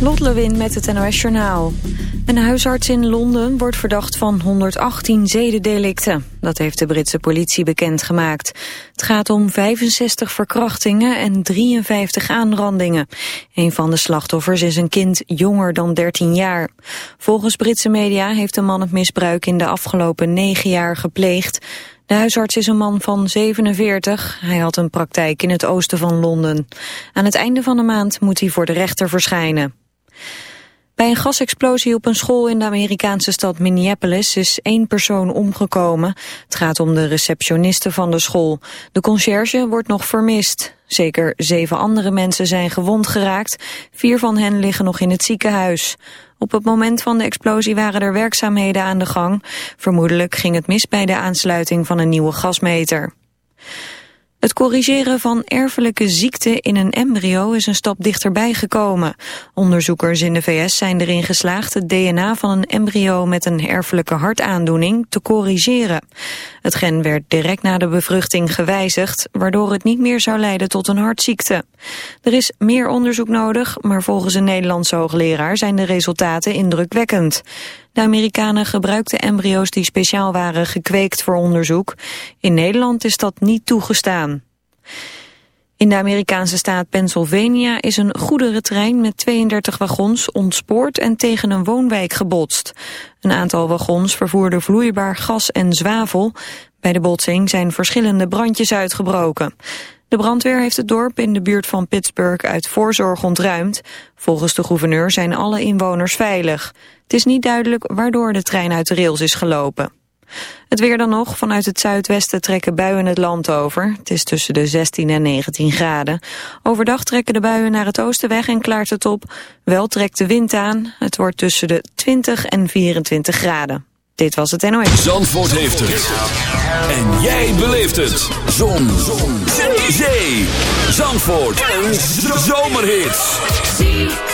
Lot Lewin met het NOS Journaal. Een huisarts in Londen wordt verdacht van 118 zedendelicten. Dat heeft de Britse politie bekendgemaakt. Het gaat om 65 verkrachtingen en 53 aanrandingen. Een van de slachtoffers is een kind jonger dan 13 jaar. Volgens Britse media heeft de man het misbruik in de afgelopen 9 jaar gepleegd. De huisarts is een man van 47. Hij had een praktijk in het oosten van Londen. Aan het einde van de maand moet hij voor de rechter verschijnen. Bij een gasexplosie op een school in de Amerikaanse stad Minneapolis is één persoon omgekomen. Het gaat om de receptioniste van de school. De conciërge wordt nog vermist. Zeker zeven andere mensen zijn gewond geraakt. Vier van hen liggen nog in het ziekenhuis. Op het moment van de explosie waren er werkzaamheden aan de gang. Vermoedelijk ging het mis bij de aansluiting van een nieuwe gasmeter. Het corrigeren van erfelijke ziekte in een embryo is een stap dichterbij gekomen. Onderzoekers in de VS zijn erin geslaagd het DNA van een embryo met een erfelijke hartaandoening te corrigeren. Het gen werd direct na de bevruchting gewijzigd, waardoor het niet meer zou leiden tot een hartziekte. Er is meer onderzoek nodig, maar volgens een Nederlandse hoogleraar zijn de resultaten indrukwekkend. De Amerikanen gebruikten embryo's die speciaal waren gekweekt voor onderzoek. In Nederland is dat niet toegestaan. In de Amerikaanse staat Pennsylvania is een goederentrein met 32 wagons ontspoord en tegen een woonwijk gebotst. Een aantal wagons vervoerden vloeibaar gas en zwavel. Bij de botsing zijn verschillende brandjes uitgebroken. De brandweer heeft het dorp in de buurt van Pittsburgh uit voorzorg ontruimd. Volgens de gouverneur zijn alle inwoners veilig. Het is niet duidelijk waardoor de trein uit de rails is gelopen. Het weer dan nog. Vanuit het zuidwesten trekken buien het land over. Het is tussen de 16 en 19 graden. Overdag trekken de buien naar het oosten weg en klaart het op. Wel trekt de wind aan. Het wordt tussen de 20 en 24 graden. Dit was het NOS. Zandvoort heeft het. En jij beleeft het. Zon. Zon. Zee. Zandvoort. Een zomerhit.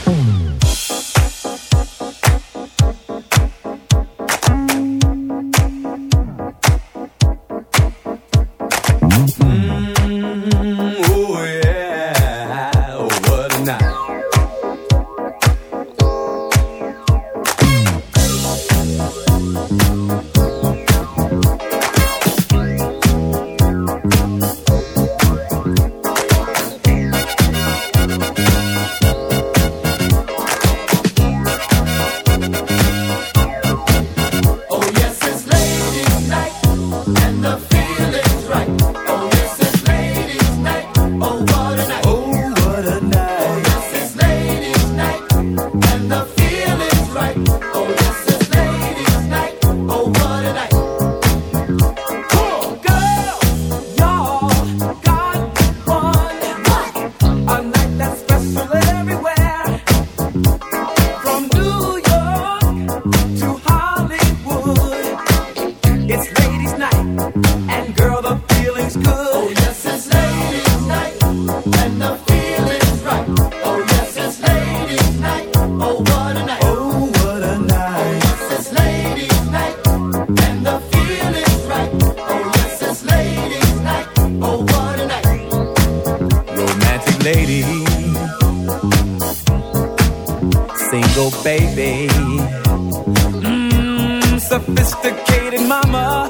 Mm, sophisticated mama.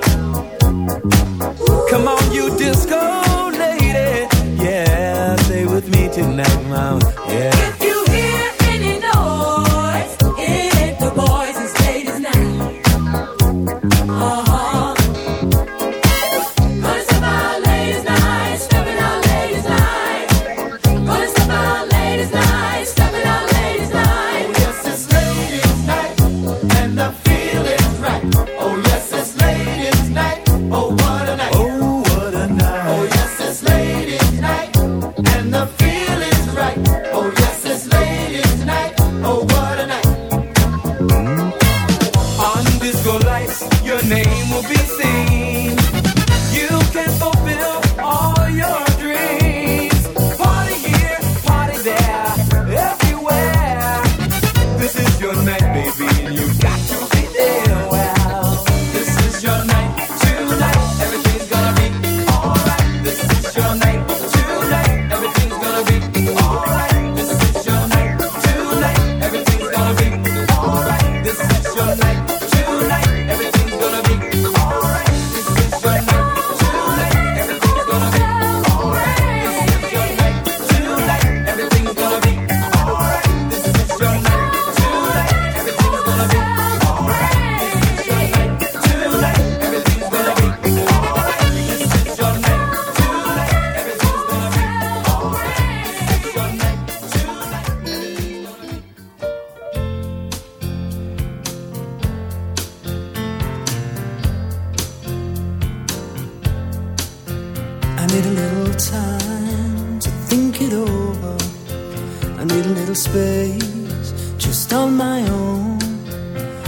Little space just on my own.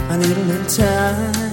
I need a little time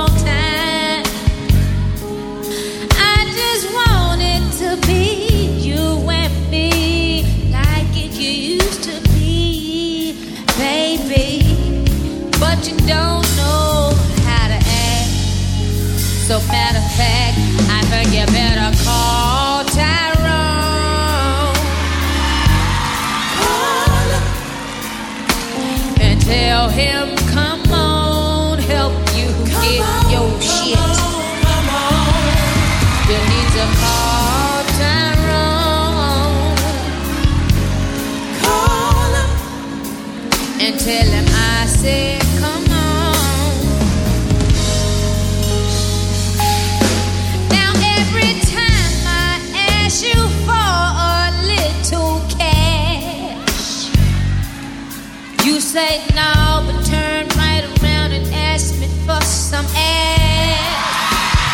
matter of fact, I think you better. Call Tyrone. And tell him, come on, help you get your shit. You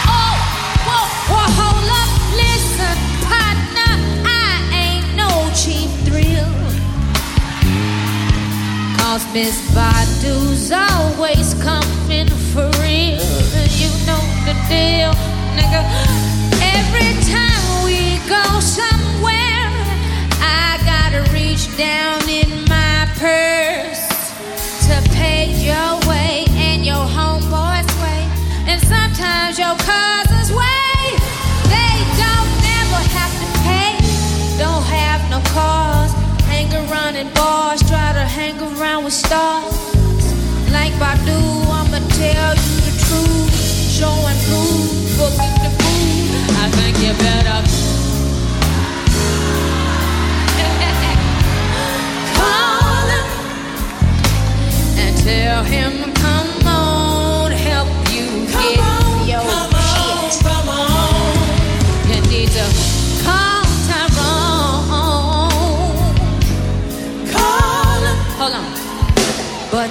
Oh, whoa, hold up, listen, partner, I ain't no cheap thrill. Cause Miss Badu's always coming for real. You know the deal, nigga. In bars, try to hang around with stars. Like Badu, I'ma tell you the truth. Show and prove, booking the food. I think you better call him and tell him,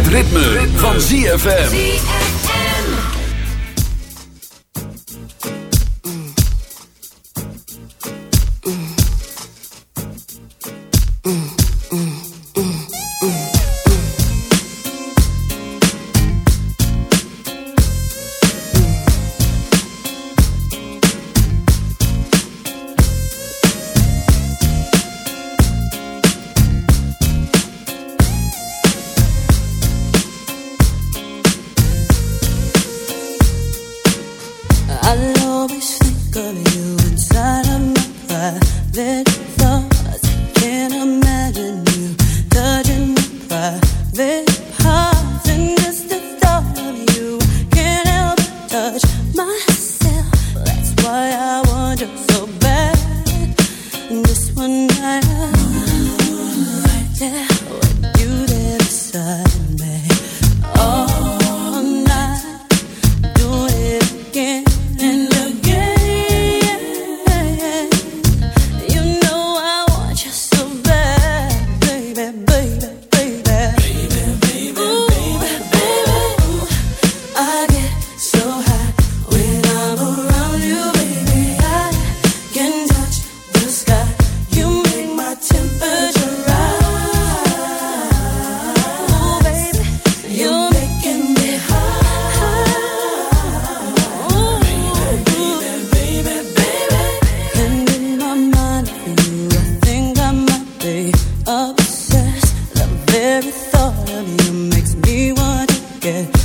Ritme, van ZFM. Want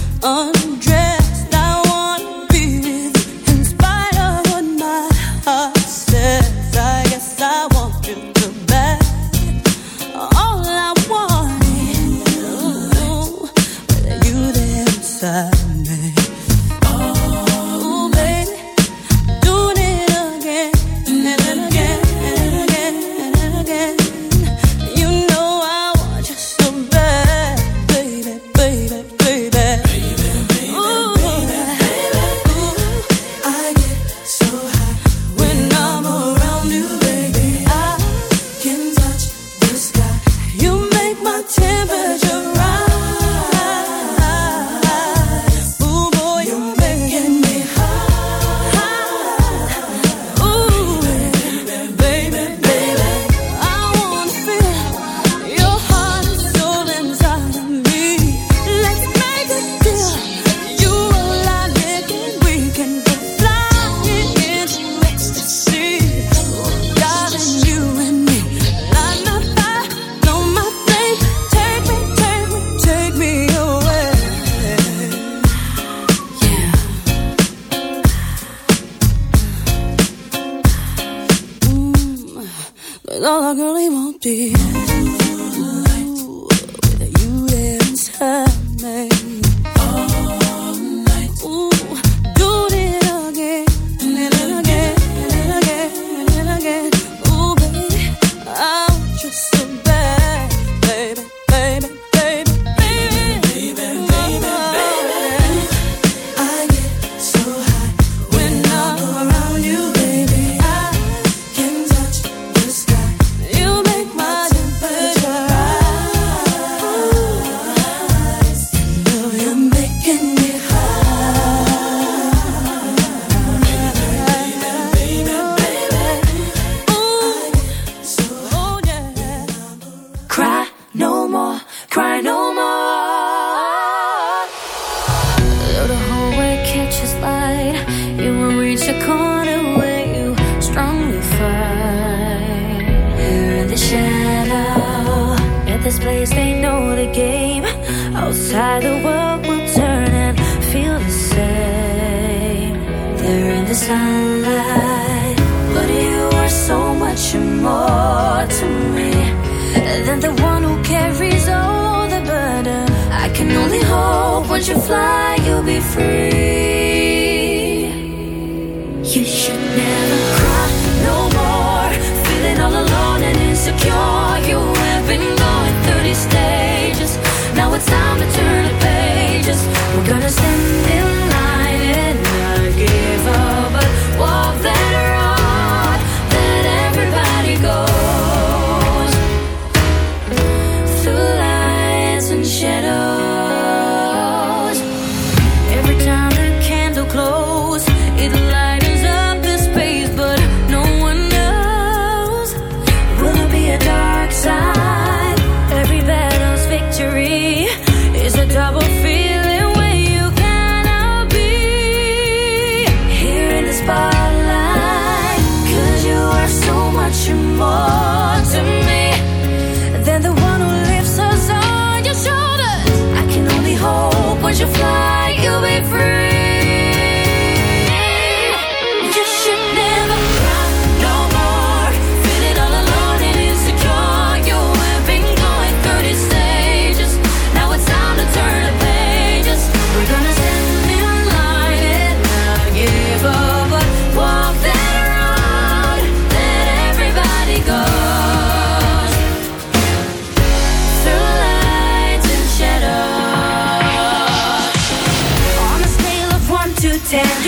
Once you fly,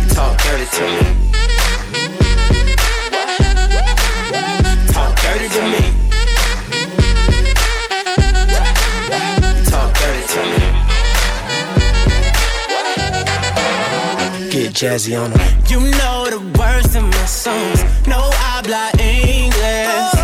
You talk dirty to me. Talk dirty to me. Talk dirty to me. Get jazzy on. You know the words in my songs. No habla English.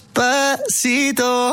Despacito.